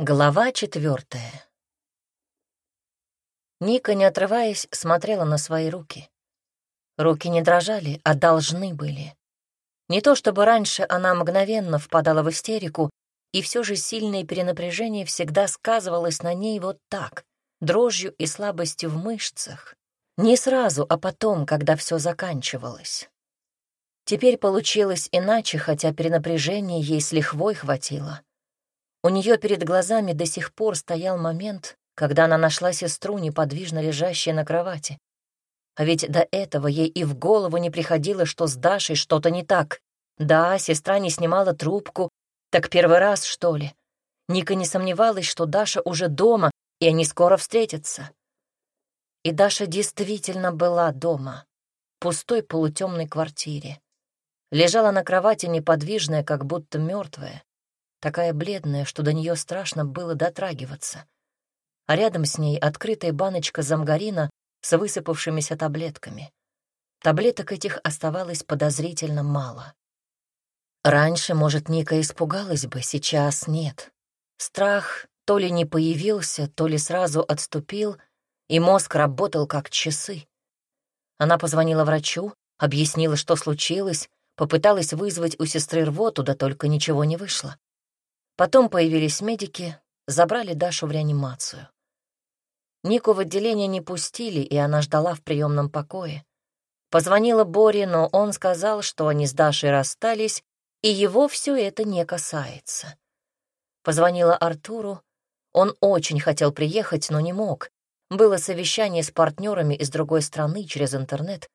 Глава четвертая. Ника, не отрываясь, смотрела на свои руки. Руки не дрожали, а должны были. Не то чтобы раньше она мгновенно впадала в истерику, и все же сильное перенапряжение всегда сказывалось на ней вот так, дрожью и слабостью в мышцах. Не сразу, а потом, когда все заканчивалось. Теперь получилось иначе, хотя перенапряжения ей с лихвой хватило. У нее перед глазами до сих пор стоял момент, когда она нашла сестру, неподвижно лежащей на кровати. А ведь до этого ей и в голову не приходило, что с Дашей что-то не так. Да, сестра не снимала трубку. Так первый раз, что ли? Ника не сомневалась, что Даша уже дома, и они скоро встретятся. И Даша действительно была дома, в пустой полутемной квартире. Лежала на кровати неподвижная, как будто мертвая такая бледная, что до нее страшно было дотрагиваться. А рядом с ней открытая баночка замгарина с высыпавшимися таблетками. Таблеток этих оставалось подозрительно мало. Раньше, может, Ника испугалась бы, сейчас нет. Страх то ли не появился, то ли сразу отступил, и мозг работал как часы. Она позвонила врачу, объяснила, что случилось, попыталась вызвать у сестры рвоту, да только ничего не вышло. Потом появились медики, забрали Дашу в реанимацию. Нику в отделение не пустили, и она ждала в приемном покое. Позвонила Боре, но он сказал, что они с Дашей расстались, и его все это не касается. Позвонила Артуру. Он очень хотел приехать, но не мог. Было совещание с партнерами из другой страны через интернет.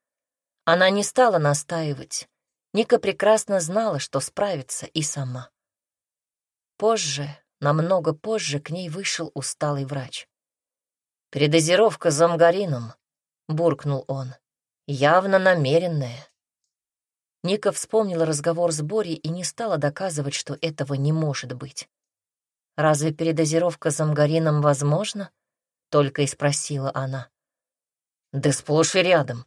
Она не стала настаивать. Ника прекрасно знала, что справится и сама. Позже, намного позже, к ней вышел усталый врач. «Передозировка замгарином», — буркнул он, — «явно намеренная». Ника вспомнила разговор с Борей и не стала доказывать, что этого не может быть. «Разве передозировка замгарином возможна?» — только и спросила она. «Да сплошь и рядом.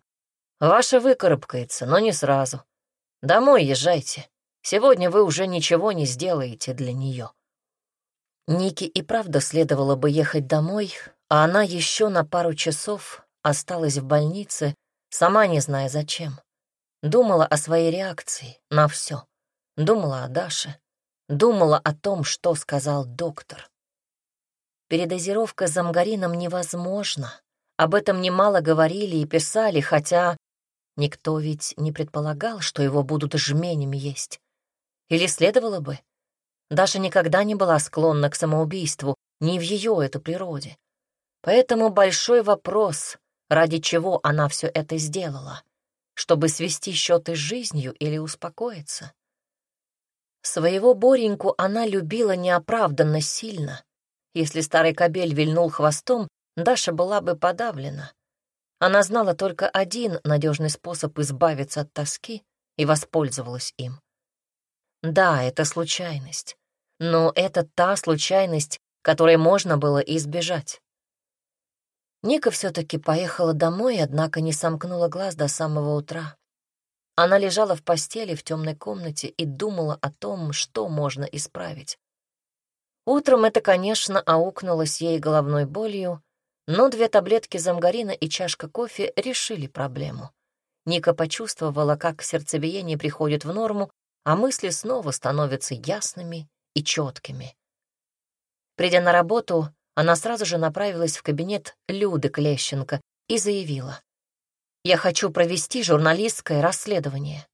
Ваша выкарабкается, но не сразу. Домой езжайте. Сегодня вы уже ничего не сделаете для нее. Нике и правда следовало бы ехать домой, а она еще на пару часов осталась в больнице, сама не зная зачем. Думала о своей реакции на все. Думала о Даше. Думала о том, что сказал доктор. Передозировка замгарином невозможна. Об этом немало говорили и писали, хотя никто ведь не предполагал, что его будут жменями есть. Или следовало бы? Даша никогда не была склонна к самоубийству, не в ее это природе. Поэтому большой вопрос, ради чего она все это сделала. Чтобы свести счеты с жизнью или успокоиться? Своего Бореньку она любила неоправданно сильно. Если старый кобель вильнул хвостом, Даша была бы подавлена. Она знала только один надежный способ избавиться от тоски и воспользовалась им. Да, это случайность. Но это та случайность, которой можно было избежать. Ника все-таки поехала домой, однако не сомкнула глаз до самого утра. Она лежала в постели в темной комнате и думала о том, что можно исправить. Утром это, конечно, аукнулось ей головной болью, но две таблетки замгарина и чашка кофе решили проблему. Ника почувствовала, как сердцебиение приходит в норму, а мысли снова становятся ясными и четкими. Придя на работу, она сразу же направилась в кабинет Люды Клещенко и заявила. «Я хочу провести журналистское расследование».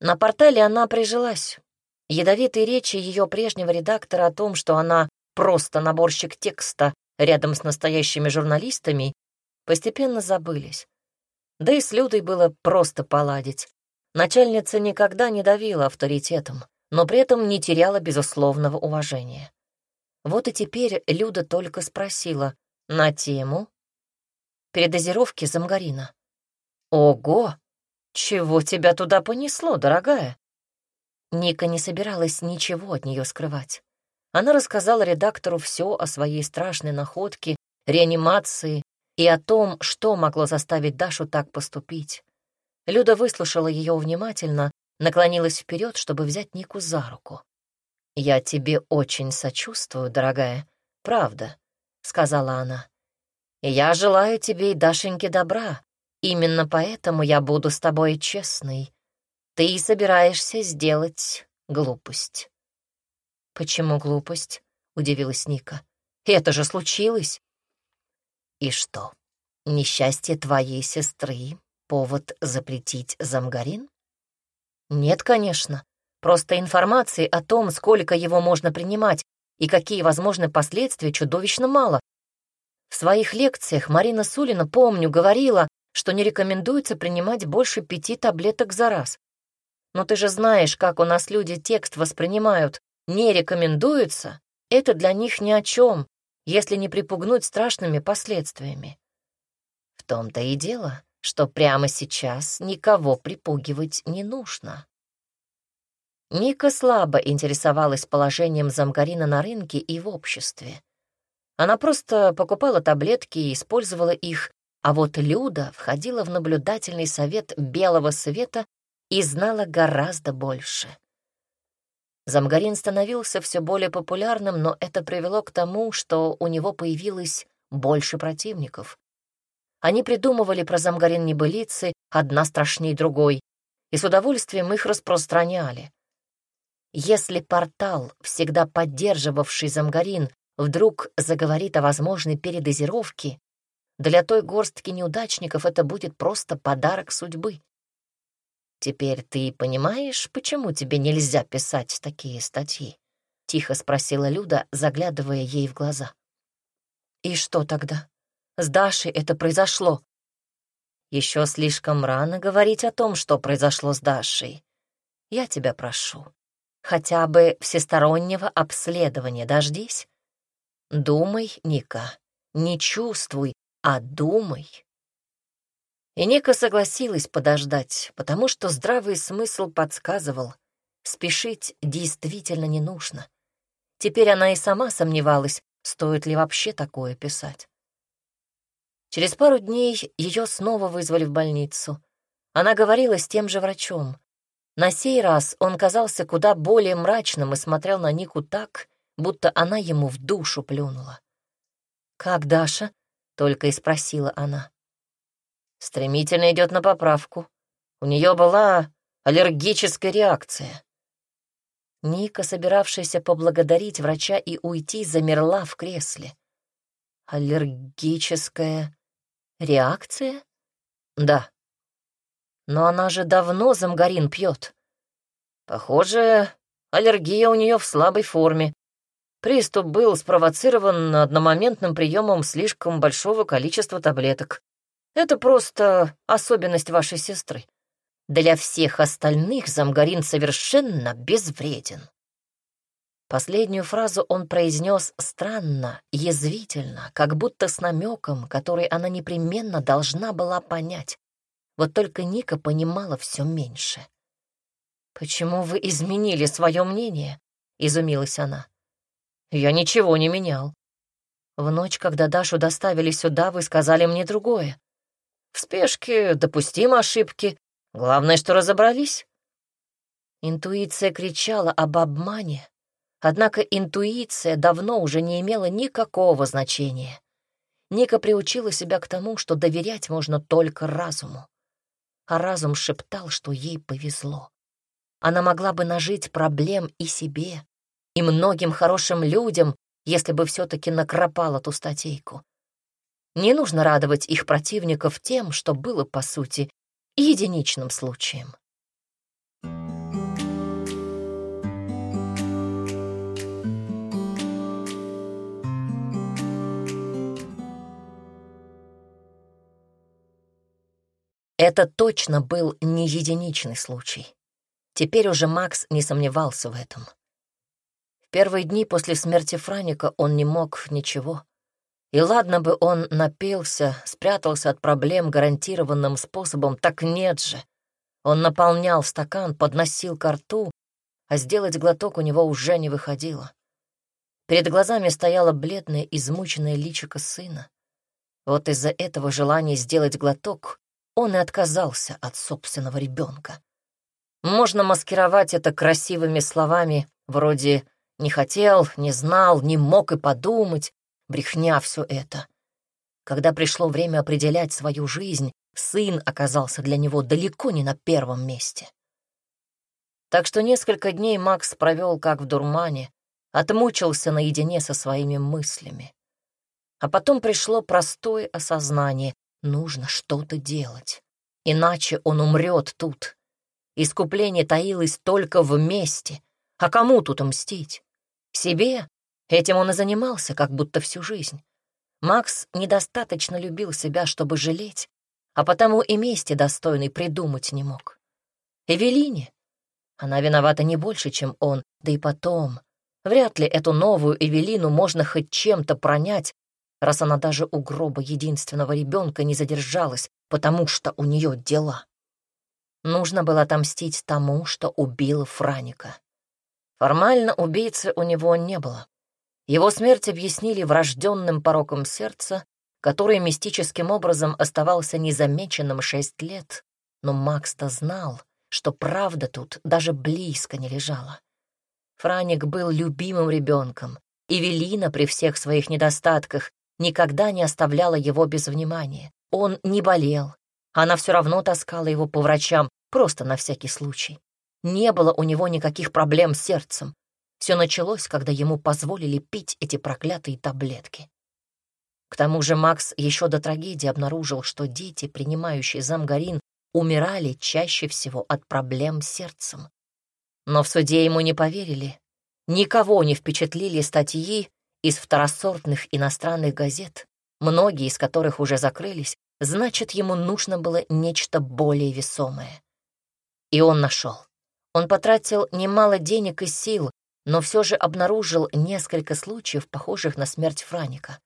На портале она прижилась. Ядовитые речи ее прежнего редактора о том, что она просто наборщик текста рядом с настоящими журналистами, постепенно забылись. Да и с Людой было просто поладить. Начальница никогда не давила авторитетом, но при этом не теряла безусловного уважения. Вот и теперь Люда только спросила на тему передозировки замгарина. «Ого! Чего тебя туда понесло, дорогая?» Ника не собиралась ничего от нее скрывать. Она рассказала редактору все о своей страшной находке, реанимации и о том, что могло заставить Дашу так поступить. Люда выслушала ее внимательно, наклонилась вперед, чтобы взять Нику за руку. «Я тебе очень сочувствую, дорогая, правда», — сказала она. «И я желаю тебе и Дашеньке добра. Именно поэтому я буду с тобой честной. Ты собираешься сделать глупость». «Почему глупость?» — удивилась Ника. «Это же случилось!» «И что, несчастье твоей сестры — повод запретить замгарин?» «Нет, конечно. Просто информации о том, сколько его можно принимать и какие возможны последствия, чудовищно мало. В своих лекциях Марина Сулина, помню, говорила, что не рекомендуется принимать больше пяти таблеток за раз. Но ты же знаешь, как у нас люди текст воспринимают. Не рекомендуется — это для них ни о чем, если не припугнуть страшными последствиями. В том-то и дело, что прямо сейчас никого припугивать не нужно. Ника слабо интересовалась положением замгарина на рынке и в обществе. Она просто покупала таблетки и использовала их, а вот Люда входила в наблюдательный совет белого света и знала гораздо больше. Замгарин становился все более популярным, но это привело к тому, что у него появилось больше противников. Они придумывали про замгарин небылицы, одна страшней другой, и с удовольствием их распространяли. Если портал, всегда поддерживавший Замгарин, вдруг заговорит о возможной передозировке, для той горстки неудачников это будет просто подарок судьбы. «Теперь ты понимаешь, почему тебе нельзя писать такие статьи?» — тихо спросила Люда, заглядывая ей в глаза. «И что тогда? С Дашей это произошло?» «Еще слишком рано говорить о том, что произошло с Дашей. Я тебя прошу, хотя бы всестороннего обследования дождись. Думай, Ника, не чувствуй, а думай. И Ника согласилась подождать, потому что здравый смысл подсказывал, спешить действительно не нужно. Теперь она и сама сомневалась, стоит ли вообще такое писать. Через пару дней ее снова вызвали в больницу. Она говорила с тем же врачом. На сей раз он казался куда более мрачным и смотрел на Нику так, будто она ему в душу плюнула. «Как Даша?» — только и спросила она. Стремительно идет на поправку. У нее была аллергическая реакция. Ника, собиравшаяся поблагодарить врача и уйти, замерла в кресле. Аллергическая реакция? Да. Но она же давно замгарин пьет. Похоже, аллергия у нее в слабой форме. Приступ был спровоцирован одномоментным приемом слишком большого количества таблеток. Это просто особенность вашей сестры. Для всех остальных замгарин совершенно безвреден. Последнюю фразу он произнес странно, язвительно, как будто с намеком, который она непременно должна была понять. Вот только Ника понимала все меньше. «Почему вы изменили свое мнение?» — изумилась она. «Я ничего не менял. В ночь, когда Дашу доставили сюда, вы сказали мне другое. В спешке допустимы ошибки. Главное, что разобрались». Интуиция кричала об обмане, однако интуиция давно уже не имела никакого значения. Ника приучила себя к тому, что доверять можно только разуму а разум шептал, что ей повезло. Она могла бы нажить проблем и себе, и многим хорошим людям, если бы все-таки накропала ту статейку. Не нужно радовать их противников тем, что было, по сути, единичным случаем. Это точно был не единичный случай. Теперь уже Макс не сомневался в этом. В первые дни после смерти Франика он не мог ничего. И ладно бы он напился, спрятался от проблем гарантированным способом, так нет же. Он наполнял стакан, подносил ко рту, а сделать глоток у него уже не выходило. Перед глазами стояло бледное, измученное личико сына. Вот из-за этого желания сделать глоток он и отказался от собственного ребенка. Можно маскировать это красивыми словами вроде Не хотел, не знал, не мог и подумать. Брехня все это. Когда пришло время определять свою жизнь, сын оказался для него далеко не на первом месте. Так что несколько дней Макс провел как в дурмане, отмучился наедине со своими мыслями. А потом пришло простое осознание — нужно что-то делать, иначе он умрет тут. Искупление таилось только вместе, а кому тут мстить? Себе? Этим он и занимался, как будто всю жизнь. Макс недостаточно любил себя, чтобы жалеть, а потому и мести достойный придумать не мог. Эвелине? Она виновата не больше, чем он, да и потом. Вряд ли эту новую Эвелину можно хоть чем-то пронять, раз она даже у гроба единственного ребенка не задержалась, потому что у нее дела. Нужно было отомстить тому, что убил Франика. Формально убийцы у него не было. Его смерть объяснили врожденным пороком сердца, который мистическим образом оставался незамеченным шесть лет, но Макс-то знал, что правда тут даже близко не лежала. Франик был любимым ребенком, и Велина при всех своих недостатках никогда не оставляла его без внимания. Он не болел, она все равно таскала его по врачам, просто на всякий случай. Не было у него никаких проблем с сердцем. Все началось, когда ему позволили пить эти проклятые таблетки. К тому же Макс еще до трагедии обнаружил, что дети, принимающие замгарин, умирали чаще всего от проблем с сердцем. Но в суде ему не поверили. Никого не впечатлили статьи из второсортных иностранных газет, многие из которых уже закрылись, значит, ему нужно было нечто более весомое. И он нашел. Он потратил немало денег и сил, но все же обнаружил несколько случаев, похожих на смерть Франика.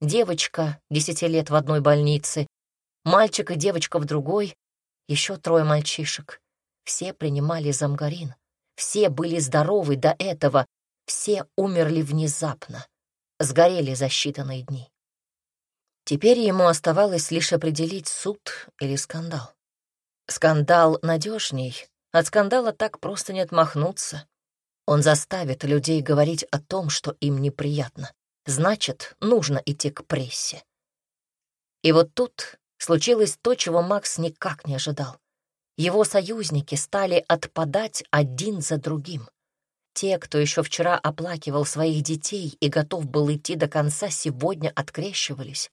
Девочка, десяти лет в одной больнице, мальчик и девочка в другой, еще трое мальчишек. Все принимали замгарин. Все были здоровы до этого, все умерли внезапно, сгорели за считанные дни. Теперь ему оставалось лишь определить суд или скандал. Скандал надежней, от скандала так просто не отмахнуться. Он заставит людей говорить о том, что им неприятно. Значит, нужно идти к прессе. И вот тут случилось то, чего Макс никак не ожидал его союзники стали отпадать один за другим. Те, кто еще вчера оплакивал своих детей и готов был идти до конца, сегодня открещивались.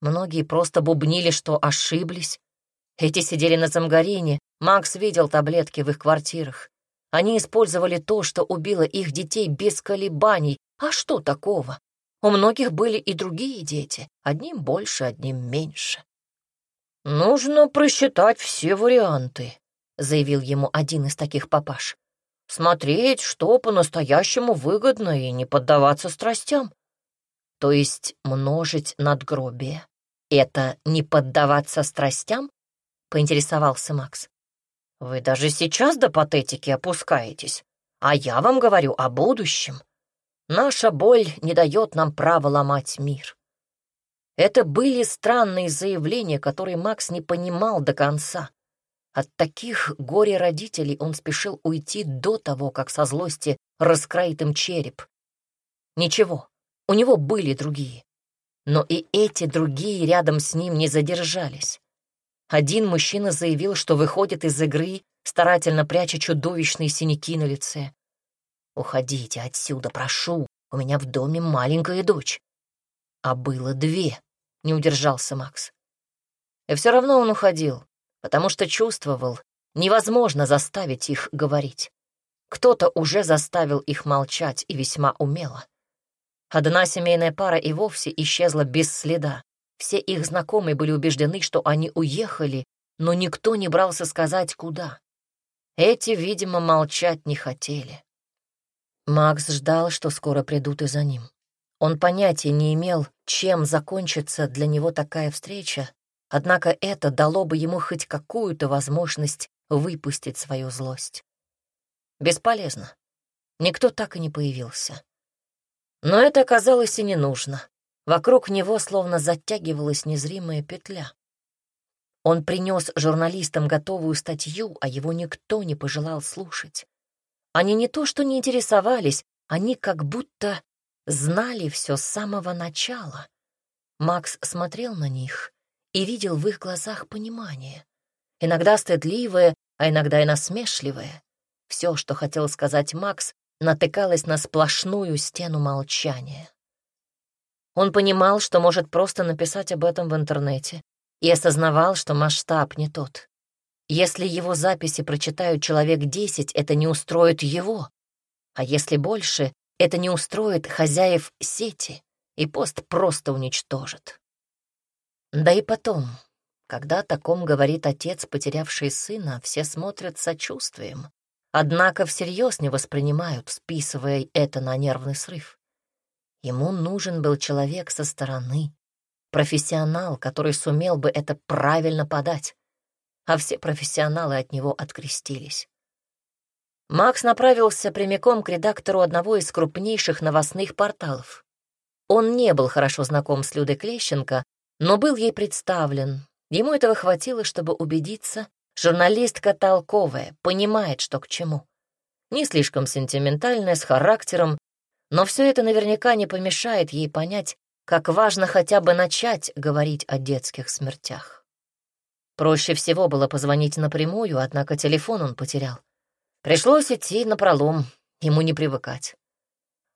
Многие просто бубнили, что ошиблись. Эти сидели на замгарине, Макс видел таблетки в их квартирах. Они использовали то, что убило их детей без колебаний. А что такого? У многих были и другие дети, одним больше, одним меньше. «Нужно просчитать все варианты», — заявил ему один из таких папаш. «Смотреть, что по-настоящему выгодно, и не поддаваться страстям. То есть множить надгробие — это не поддаваться страстям?» — поинтересовался Макс. «Вы даже сейчас до патетики опускаетесь, а я вам говорю о будущем. Наша боль не дает нам права ломать мир. Это были странные заявления, которые Макс не понимал до конца. От таких горе-родителей он спешил уйти до того, как со злости раскроит им череп. Ничего, у него были другие. Но и эти другие рядом с ним не задержались. Один мужчина заявил, что выходит из игры, старательно пряча чудовищные синяки на лице. «Уходите отсюда, прошу, у меня в доме маленькая дочь». А было две не удержался Макс. И все равно он уходил, потому что чувствовал, невозможно заставить их говорить. Кто-то уже заставил их молчать и весьма умело. Одна семейная пара и вовсе исчезла без следа. Все их знакомые были убеждены, что они уехали, но никто не брался сказать, куда. Эти, видимо, молчать не хотели. Макс ждал, что скоро придут и за ним. Он понятия не имел, чем закончится для него такая встреча, однако это дало бы ему хоть какую-то возможность выпустить свою злость. Бесполезно. Никто так и не появился. Но это оказалось и не нужно. Вокруг него словно затягивалась незримая петля. Он принес журналистам готовую статью, а его никто не пожелал слушать. Они не то что не интересовались, Они как будто знали все с самого начала. Макс смотрел на них и видел в их глазах понимание. Иногда стыдливое, а иногда и насмешливое. Все, что хотел сказать Макс, натыкалось на сплошную стену молчания. Он понимал, что может просто написать об этом в интернете, и осознавал, что масштаб не тот. Если его записи прочитают человек десять, это не устроит его, а если больше, это не устроит хозяев сети, и пост просто уничтожит. Да и потом, когда о таком говорит отец, потерявший сына, все смотрят с сочувствием, однако всерьез не воспринимают, списывая это на нервный срыв. Ему нужен был человек со стороны, профессионал, который сумел бы это правильно подать, а все профессионалы от него открестились. Макс направился прямиком к редактору одного из крупнейших новостных порталов. Он не был хорошо знаком с Людой Клещенко, но был ей представлен. Ему этого хватило, чтобы убедиться, журналистка толковая, понимает, что к чему. Не слишком сентиментальная, с характером, но все это наверняка не помешает ей понять, как важно хотя бы начать говорить о детских смертях. Проще всего было позвонить напрямую, однако телефон он потерял. Пришлось идти на пролом, ему не привыкать.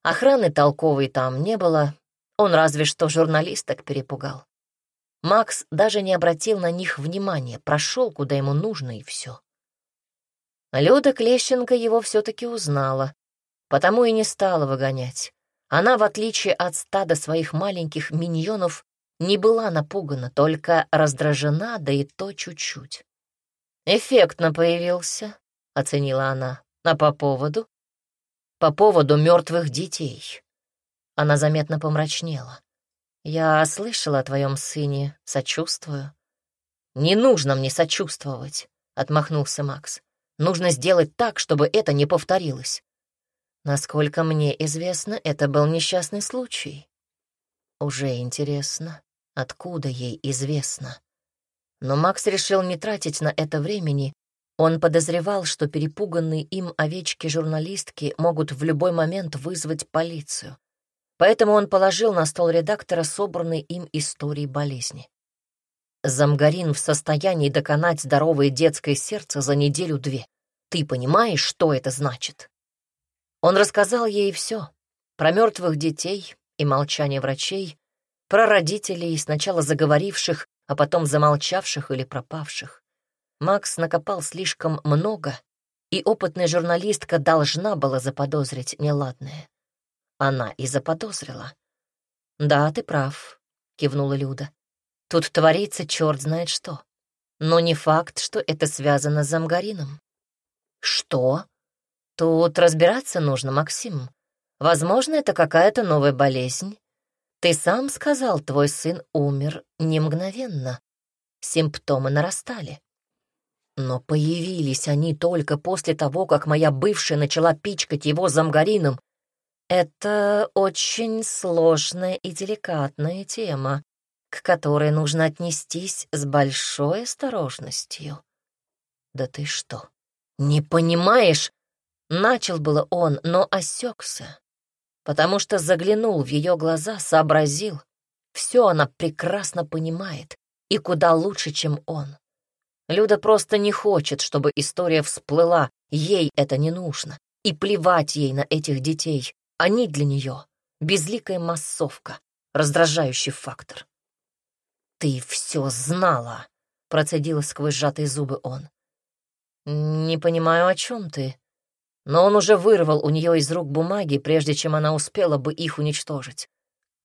Охраны толковой там не было, он разве что журналисток перепугал. Макс даже не обратил на них внимания, прошел, куда ему нужно, и все. Люда Клещенко его все-таки узнала, потому и не стала выгонять. Она, в отличие от стада своих маленьких миньонов, не была напугана, только раздражена, да и то чуть-чуть. «Эффектно появился», — оценила она. «А по поводу?» «По поводу мертвых детей». Она заметно помрачнела. «Я слышала о твоем сыне, сочувствую». «Не нужно мне сочувствовать», — отмахнулся Макс. «Нужно сделать так, чтобы это не повторилось. Насколько мне известно, это был несчастный случай. Уже интересно, откуда ей известно. Но Макс решил не тратить на это времени. Он подозревал, что перепуганные им овечки-журналистки могут в любой момент вызвать полицию. Поэтому он положил на стол редактора собранные им истории болезни. Замгарин в состоянии доконать здоровое детское сердце за неделю-две. Ты понимаешь, что это значит? Он рассказал ей все про мертвых детей и молчание врачей, про родителей, сначала заговоривших, а потом замолчавших или пропавших. Макс накопал слишком много, и опытная журналистка должна была заподозрить неладное. Она и заподозрила. «Да, ты прав», — кивнула Люда. «Тут творится черт знает что. Но не факт, что это связано с Замгарином». «Что?» Тут разбираться нужно, Максим. Возможно, это какая-то новая болезнь. Ты сам сказал, твой сын умер не мгновенно. Симптомы нарастали. Но появились они только после того, как моя бывшая начала пичкать его замгарином. Это очень сложная и деликатная тема, к которой нужно отнестись с большой осторожностью. Да ты что, не понимаешь, Начал было он, но осекся, потому что заглянул в ее глаза, сообразил. Все она прекрасно понимает, и куда лучше, чем он. Люда просто не хочет, чтобы история всплыла, ей это не нужно. И плевать ей на этих детей, они для нее безликая массовка, раздражающий фактор. «Ты все знала», — процедила сквозь сжатые зубы он. «Не понимаю, о чем ты», но он уже вырвал у нее из рук бумаги, прежде чем она успела бы их уничтожить.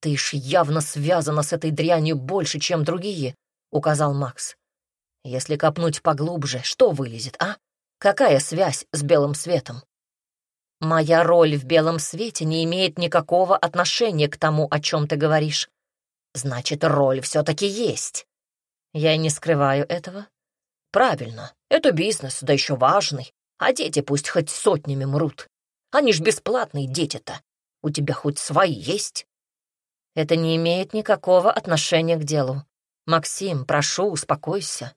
«Ты ж явно связана с этой дрянью больше, чем другие», — указал Макс. «Если копнуть поглубже, что вылезет, а? Какая связь с белым светом?» «Моя роль в белом свете не имеет никакого отношения к тому, о чем ты говоришь. Значит, роль все-таки есть. Я не скрываю этого. Правильно, это бизнес, да еще важный. А дети пусть хоть сотнями мрут. Они ж бесплатные дети-то. У тебя хоть свои есть? Это не имеет никакого отношения к делу. Максим, прошу, успокойся.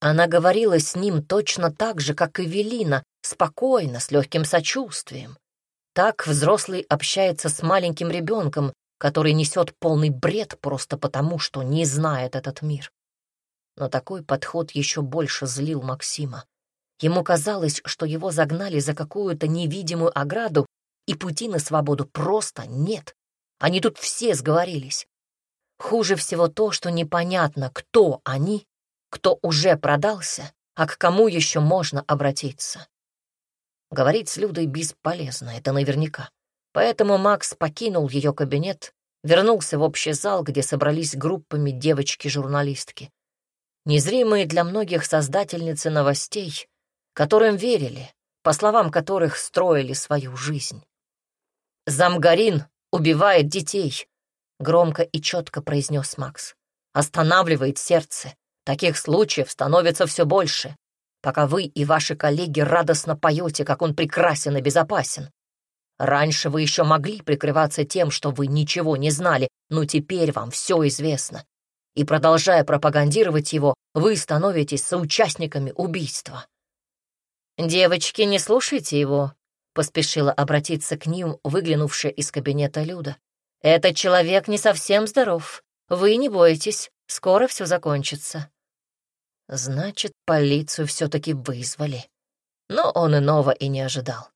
Она говорила с ним точно так же, как и Велина, спокойно, с легким сочувствием. Так взрослый общается с маленьким ребенком, который несет полный бред просто потому, что не знает этот мир. Но такой подход еще больше злил Максима. Ему казалось, что его загнали за какую-то невидимую ограду, и пути на свободу просто нет. Они тут все сговорились. Хуже всего то, что непонятно, кто они, кто уже продался, а к кому еще можно обратиться. Говорить с Людой бесполезно, это наверняка. Поэтому Макс покинул ее кабинет, вернулся в общий зал, где собрались группами девочки-журналистки. Незримые для многих создательницы новостей, которым верили, по словам которых строили свою жизнь. «Замгарин убивает детей», — громко и четко произнес Макс. «Останавливает сердце. Таких случаев становится все больше, пока вы и ваши коллеги радостно поете, как он прекрасен и безопасен. Раньше вы еще могли прикрываться тем, что вы ничего не знали, но теперь вам все известно. И продолжая пропагандировать его, вы становитесь соучастниками убийства. «Девочки, не слушайте его», — поспешила обратиться к ним, выглянувшая из кабинета Люда. «Этот человек не совсем здоров. Вы не бойтесь, скоро все закончится». Значит, полицию все-таки вызвали. Но он иного и не ожидал.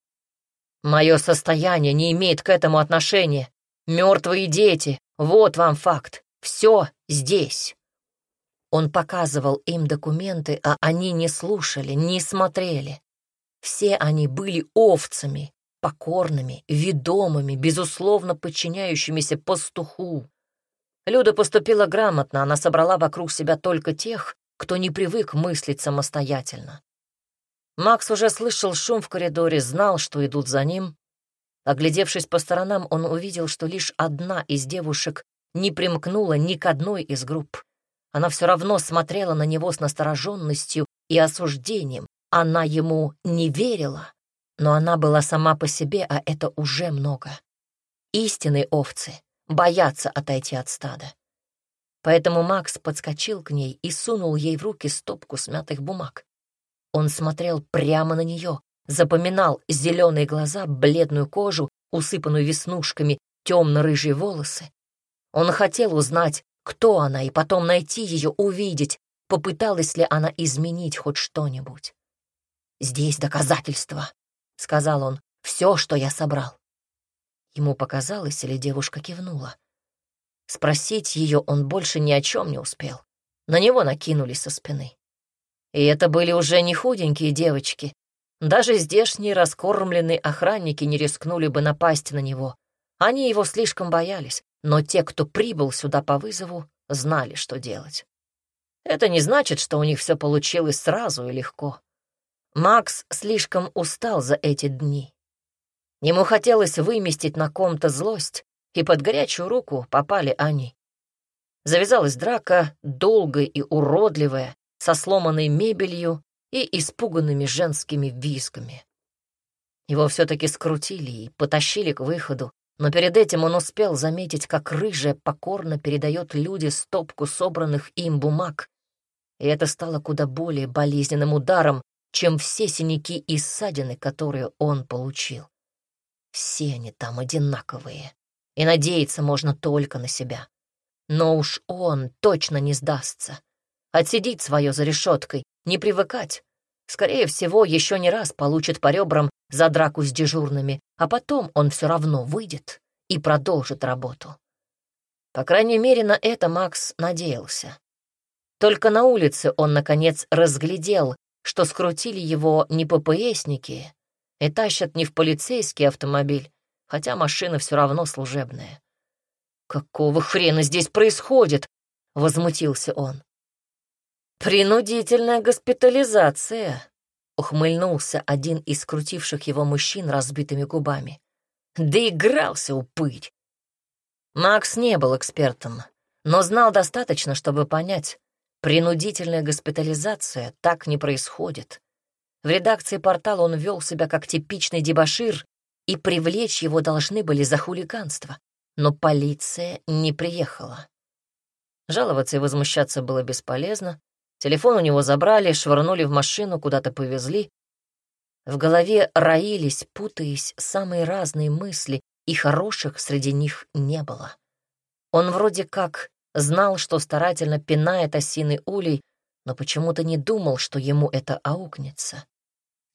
Мое состояние не имеет к этому отношения. Мертвые дети, вот вам факт. Все здесь. Он показывал им документы, а они не слушали, не смотрели. Все они были овцами, покорными, ведомыми, безусловно подчиняющимися пастуху. Люда поступила грамотно, она собрала вокруг себя только тех, кто не привык мыслить самостоятельно. Макс уже слышал шум в коридоре, знал, что идут за ним. Оглядевшись по сторонам, он увидел, что лишь одна из девушек не примкнула ни к одной из групп. Она все равно смотрела на него с настороженностью и осуждением. Она ему не верила, но она была сама по себе, а это уже много. Истинные овцы боятся отойти от стада. Поэтому Макс подскочил к ней и сунул ей в руки стопку смятых бумаг. Он смотрел прямо на нее, запоминал зеленые глаза, бледную кожу, усыпанную веснушками, темно-рыжие волосы. Он хотел узнать, кто она, и потом найти ее, увидеть, попыталась ли она изменить хоть что-нибудь. «Здесь доказательства», — сказал он, — «все, что я собрал». Ему показалось, или девушка кивнула. Спросить ее он больше ни о чем не успел. На него накинулись со спины. И это были уже не худенькие девочки. Даже здешние раскормленные охранники не рискнули бы напасть на него. Они его слишком боялись, но те, кто прибыл сюда по вызову, знали, что делать. Это не значит, что у них все получилось сразу и легко. Макс слишком устал за эти дни. Ему хотелось выместить на ком-то злость, и под горячую руку попали они. Завязалась драка, долгая и уродливая, со сломанной мебелью и испуганными женскими визгами. Его все-таки скрутили и потащили к выходу, но перед этим он успел заметить, как рыжая покорно передает люди стопку собранных им бумаг, и это стало куда более болезненным ударом, чем все синяки и ссадины, которые он получил. Все они там одинаковые, и надеяться можно только на себя. Но уж он точно не сдастся. Отсидит свое за решеткой, не привыкать. Скорее всего, еще не раз получит по ребрам за драку с дежурными, а потом он все равно выйдет и продолжит работу. По крайней мере, на это Макс надеялся. Только на улице он, наконец, разглядел, что скрутили его не ППСники и тащат не в полицейский автомобиль, хотя машина все равно служебная. «Какого хрена здесь происходит?» — возмутился он. «Принудительная госпитализация», — ухмыльнулся один из скрутивших его мужчин разбитыми губами. «Доигрался, упырь!» Макс не был экспертом, но знал достаточно, чтобы понять, принудительная госпитализация так не происходит. В редакции портала он вел себя как типичный дебошир, и привлечь его должны были за хулиганство, но полиция не приехала. Жаловаться и возмущаться было бесполезно, Телефон у него забрали, швырнули в машину, куда-то повезли. В голове роились, путаясь, самые разные мысли, и хороших среди них не было. Он вроде как знал, что старательно пинает осиный улей, но почему-то не думал, что ему это аукнется.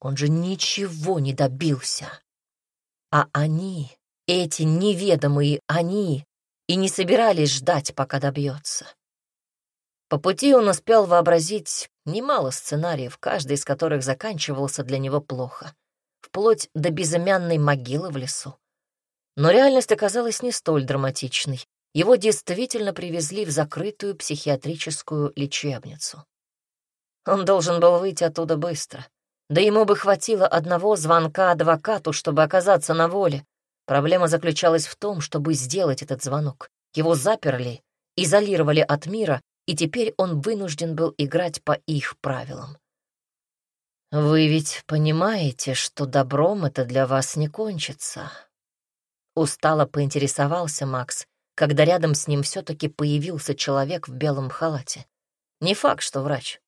Он же ничего не добился. А они, эти неведомые они, и не собирались ждать, пока добьется. По пути он успел вообразить немало сценариев, каждый из которых заканчивался для него плохо, вплоть до безымянной могилы в лесу. Но реальность оказалась не столь драматичной. Его действительно привезли в закрытую психиатрическую лечебницу. Он должен был выйти оттуда быстро. Да ему бы хватило одного звонка адвокату, чтобы оказаться на воле. Проблема заключалась в том, чтобы сделать этот звонок. Его заперли, изолировали от мира, и теперь он вынужден был играть по их правилам. «Вы ведь понимаете, что добром это для вас не кончится?» Устало поинтересовался Макс, когда рядом с ним все-таки появился человек в белом халате. Не факт, что врач.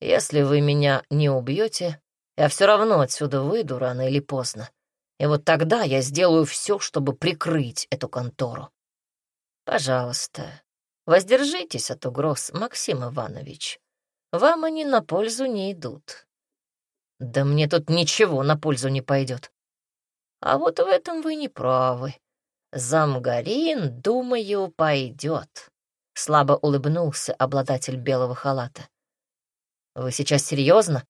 Если вы меня не убьете, я все равно отсюда выйду рано или поздно. И вот тогда я сделаю все, чтобы прикрыть эту контору. Пожалуйста, воздержитесь от угроз, Максим Иванович. Вам они на пользу не идут. Да мне тут ничего на пользу не пойдет. А вот в этом вы не правы. Замгарин, думаю, пойдет. Слабо улыбнулся обладатель белого халата. Вы сейчас серьезно?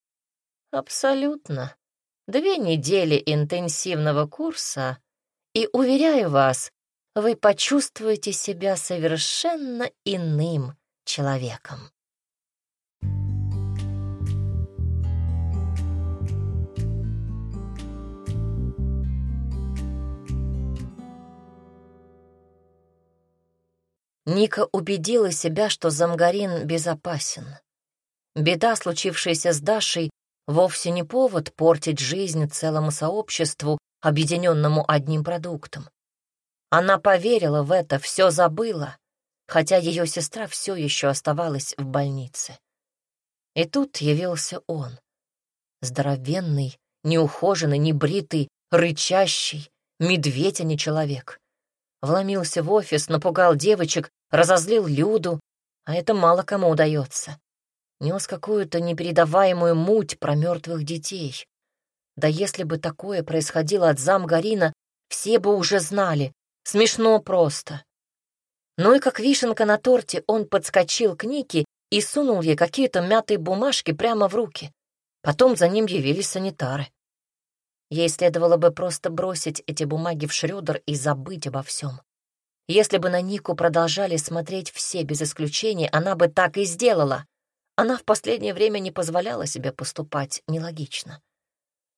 Абсолютно. Две недели интенсивного курса, и, уверяю вас, вы почувствуете себя совершенно иным человеком. Ника убедила себя, что Замгарин безопасен. Беда, случившаяся с Дашей, вовсе не повод портить жизнь целому сообществу, объединенному одним продуктом. Она поверила в это, все забыла, хотя ее сестра все еще оставалась в больнице. И тут явился он. Здоровенный, неухоженный, небритый, рычащий, медведь, а не человек. Вломился в офис, напугал девочек, разозлил Люду, а это мало кому удается нес какую-то непередаваемую муть про мертвых детей. Да если бы такое происходило от замгарина, все бы уже знали. Смешно просто. Ну и как вишенка на торте, он подскочил к Нике и сунул ей какие-то мятые бумажки прямо в руки. Потом за ним явились санитары. Ей следовало бы просто бросить эти бумаги в Шрёдер и забыть обо всем. Если бы на Нику продолжали смотреть все без исключения, она бы так и сделала. Она в последнее время не позволяла себе поступать нелогично.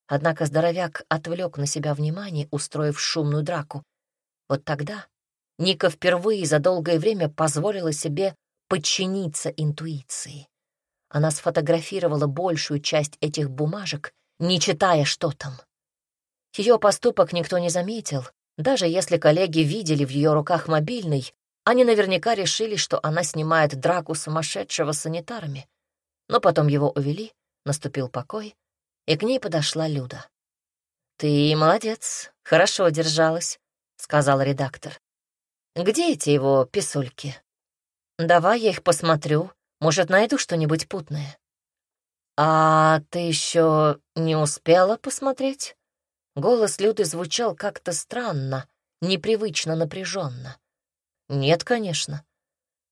Однако здоровяк отвлек на себя внимание, устроив шумную драку. Вот тогда Ника впервые за долгое время позволила себе подчиниться интуиции. Она сфотографировала большую часть этих бумажек, не читая, что там. Ее поступок никто не заметил, даже если коллеги видели в ее руках мобильный, они наверняка решили, что она снимает драку сумасшедшего с санитарами. Но потом его увели, наступил покой, и к ней подошла Люда. «Ты молодец, хорошо держалась», — сказал редактор. «Где эти его писульки? Давай я их посмотрю, может, найду что-нибудь путное». «А ты еще не успела посмотреть?» Голос Люды звучал как-то странно, непривычно напряженно. «Нет, конечно.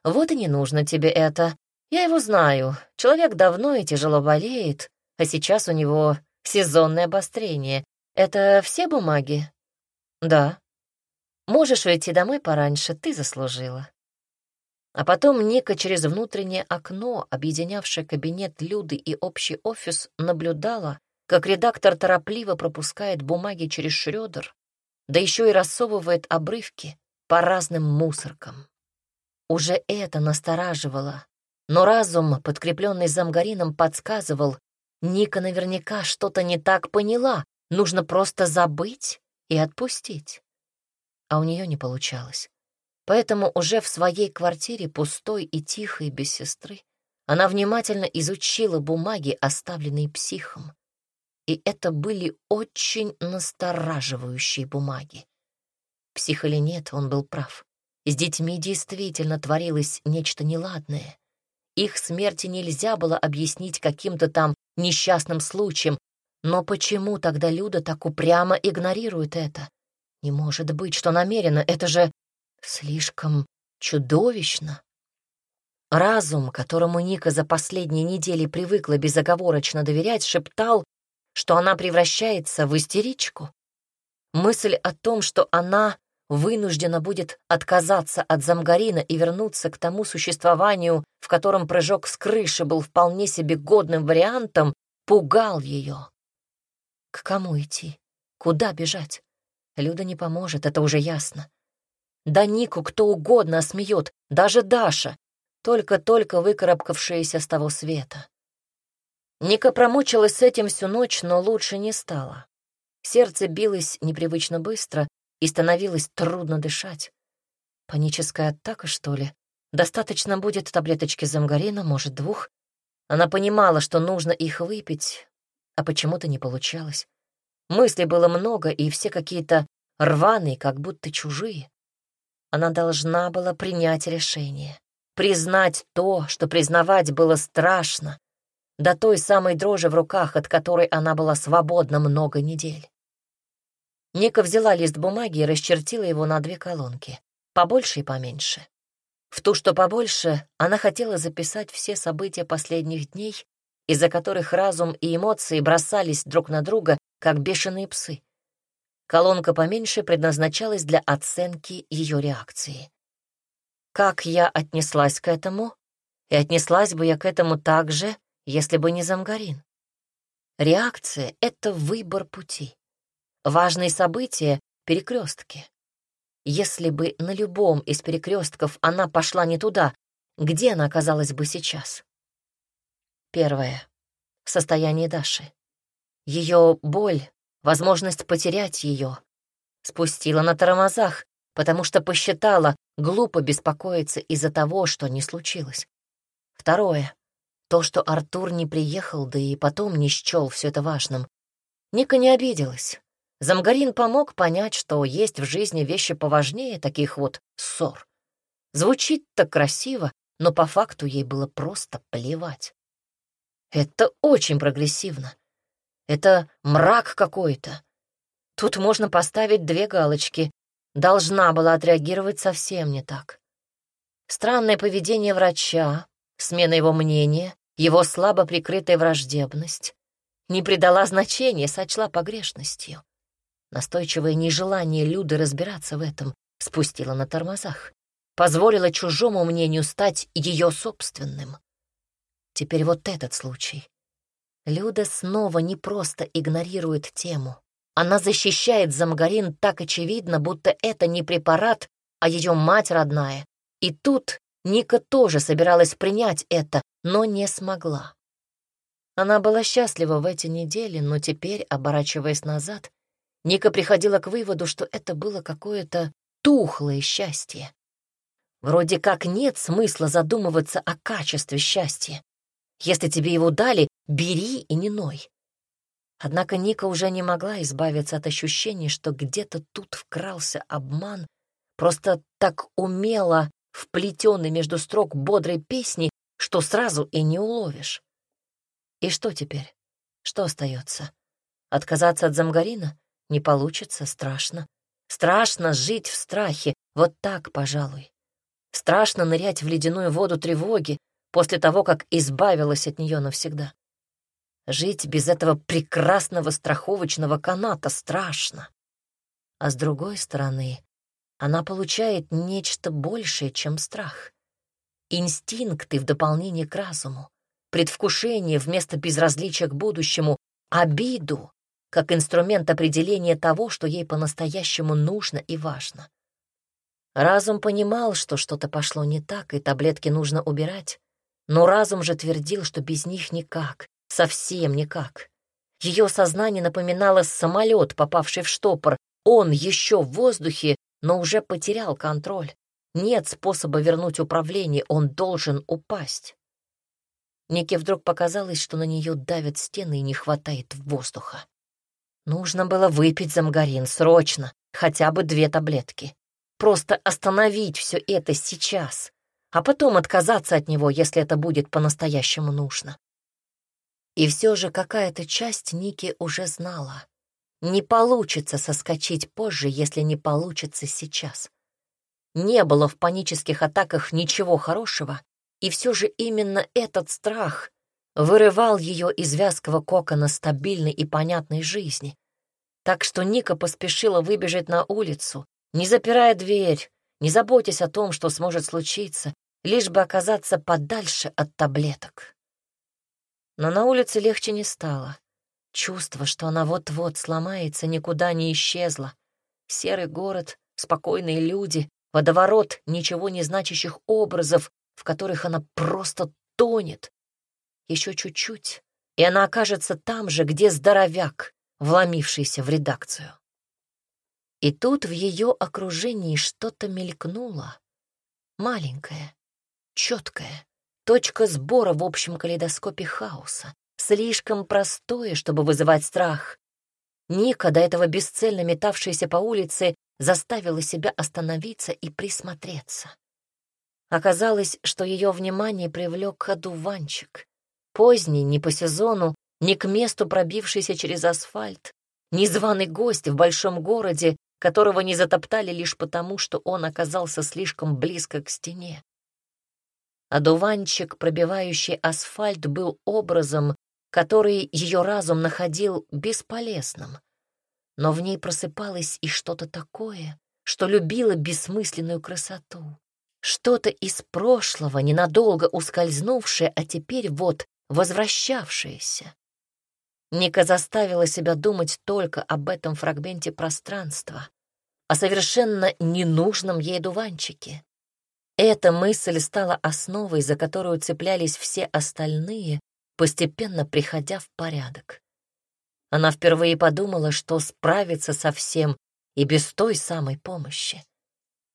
Вот и не нужно тебе это. Я его знаю. Человек давно и тяжело болеет, а сейчас у него сезонное обострение. Это все бумаги?» «Да». «Можешь уйти домой пораньше, ты заслужила». А потом Ника через внутреннее окно, объединявшее кабинет Люды и общий офис, наблюдала, как редактор торопливо пропускает бумаги через Шрёдер, да еще и рассовывает обрывки, по разным мусоркам. Уже это настораживало, но разум, подкрепленный замгарином, подсказывал, Ника наверняка что-то не так поняла, нужно просто забыть и отпустить. А у нее не получалось. Поэтому уже в своей квартире, пустой и тихой, без сестры, она внимательно изучила бумаги, оставленные психом. и это были очень настораживающие бумаги. Псих или нет, он был прав. С детьми действительно творилось нечто неладное. Их смерти нельзя было объяснить каким-то там несчастным случаем, но почему тогда Люда так упрямо игнорирует это? Не может быть, что намеренно, это же слишком чудовищно. Разум, которому Ника за последние недели привыкла безоговорочно доверять, шептал, что она превращается в истеричку. Мысль о том, что она вынуждена будет отказаться от Замгарина и вернуться к тому существованию, в котором прыжок с крыши был вполне себе годным вариантом, пугал ее. К кому идти? Куда бежать? Люда не поможет, это уже ясно. Да Нику кто угодно осмеет, даже Даша, только-только выкарабкавшаяся с того света. Ника промучилась с этим всю ночь, но лучше не стало. Сердце билось непривычно быстро, и становилось трудно дышать. Паническая атака, что ли? Достаточно будет таблеточки замгарина, может, двух. Она понимала, что нужно их выпить, а почему-то не получалось. Мыслей было много, и все какие-то рваные, как будто чужие. Она должна была принять решение, признать то, что признавать было страшно, до той самой дрожи в руках, от которой она была свободна много недель. Ника взяла лист бумаги и расчертила его на две колонки, побольше и поменьше. В ту, что побольше, она хотела записать все события последних дней, из-за которых разум и эмоции бросались друг на друга, как бешеные псы. Колонка поменьше предназначалась для оценки ее реакции. Как я отнеслась к этому? И отнеслась бы я к этому так же, если бы не Замгарин. Реакция — это выбор пути. Важные события — перекрестки. Если бы на любом из перекрестков она пошла не туда, где она оказалась бы сейчас? Первое. Состояние Даши. Ее боль, возможность потерять ее, спустила на тормозах, потому что посчитала, глупо беспокоиться из-за того, что не случилось. Второе. То, что Артур не приехал, да и потом не счел все это важным. Ника не обиделась. Замгарин помог понять, что есть в жизни вещи поважнее таких вот ссор. Звучит так красиво, но по факту ей было просто плевать. Это очень прогрессивно. Это мрак какой-то. Тут можно поставить две галочки. Должна была отреагировать совсем не так. Странное поведение врача, смена его мнения, его слабо прикрытая враждебность. Не придала значения, сочла погрешностью. Настойчивое нежелание Люды разбираться в этом спустило на тормозах, позволило чужому мнению стать ее собственным. Теперь вот этот случай. Люда снова не просто игнорирует тему. Она защищает Замгарин так очевидно, будто это не препарат, а ее мать родная. И тут Ника тоже собиралась принять это, но не смогла. Она была счастлива в эти недели, но теперь, оборачиваясь назад, Ника приходила к выводу, что это было какое-то тухлое счастье. Вроде как нет смысла задумываться о качестве счастья. Если тебе его дали, бери и не ной. Однако Ника уже не могла избавиться от ощущения, что где-то тут вкрался обман, просто так умело вплетенный между строк бодрой песни, что сразу и не уловишь. И что теперь? Что остается? Отказаться от Замгарина? Не получится, страшно. Страшно жить в страхе, вот так, пожалуй. Страшно нырять в ледяную воду тревоги после того, как избавилась от нее навсегда. Жить без этого прекрасного страховочного каната страшно. А с другой стороны, она получает нечто большее, чем страх. Инстинкты в дополнение к разуму, предвкушение вместо безразличия к будущему, обиду как инструмент определения того, что ей по-настоящему нужно и важно. Разум понимал, что что-то пошло не так, и таблетки нужно убирать, но разум же твердил, что без них никак, совсем никак. Ее сознание напоминало самолет, попавший в штопор. Он еще в воздухе, но уже потерял контроль. Нет способа вернуть управление, он должен упасть. Нике вдруг показалось, что на нее давят стены и не хватает воздуха. Нужно было выпить замгарин срочно, хотя бы две таблетки. Просто остановить все это сейчас, а потом отказаться от него, если это будет по-настоящему нужно. И все же какая-то часть Ники уже знала. Не получится соскочить позже, если не получится сейчас. Не было в панических атаках ничего хорошего, и все же именно этот страх вырывал ее из вязкого кокона стабильной и понятной жизни. Так что Ника поспешила выбежать на улицу, не запирая дверь, не заботясь о том, что сможет случиться, лишь бы оказаться подальше от таблеток. Но на улице легче не стало. Чувство, что она вот-вот сломается, никуда не исчезло. Серый город, спокойные люди, водоворот ничего не значащих образов, в которых она просто тонет. Еще чуть-чуть, и она окажется там же, где здоровяк, вломившийся в редакцию. И тут в ее окружении что-то мелькнуло. Маленькое, четкое, точка сбора в общем калейдоскопе хаоса слишком простое, чтобы вызывать страх. Ника, до этого бесцельно метавшаяся по улице, заставила себя остановиться и присмотреться. Оказалось, что ее внимание привлек одуванчик. Поздний, не по сезону, не к месту пробившийся через асфальт, незваный гость в большом городе, которого не затоптали лишь потому, что он оказался слишком близко к стене. Одуванчик, пробивающий асфальт, был образом, который ее разум находил бесполезным. Но в ней просыпалось и что-то такое, что любило бессмысленную красоту. Что-то из прошлого, ненадолго ускользнувшее, а теперь вот возвращавшееся. Ника заставила себя думать только об этом фрагменте пространства, о совершенно ненужном ей дуванчике. Эта мысль стала основой, за которую цеплялись все остальные, постепенно приходя в порядок. Она впервые подумала, что справится со всем и без той самой помощи.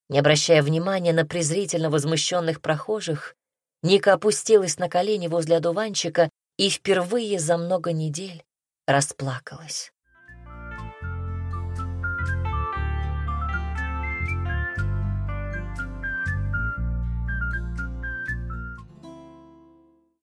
Не обращая внимания на презрительно возмущенных прохожих, Ника опустилась на колени возле одуванчика и впервые за много недель расплакалась.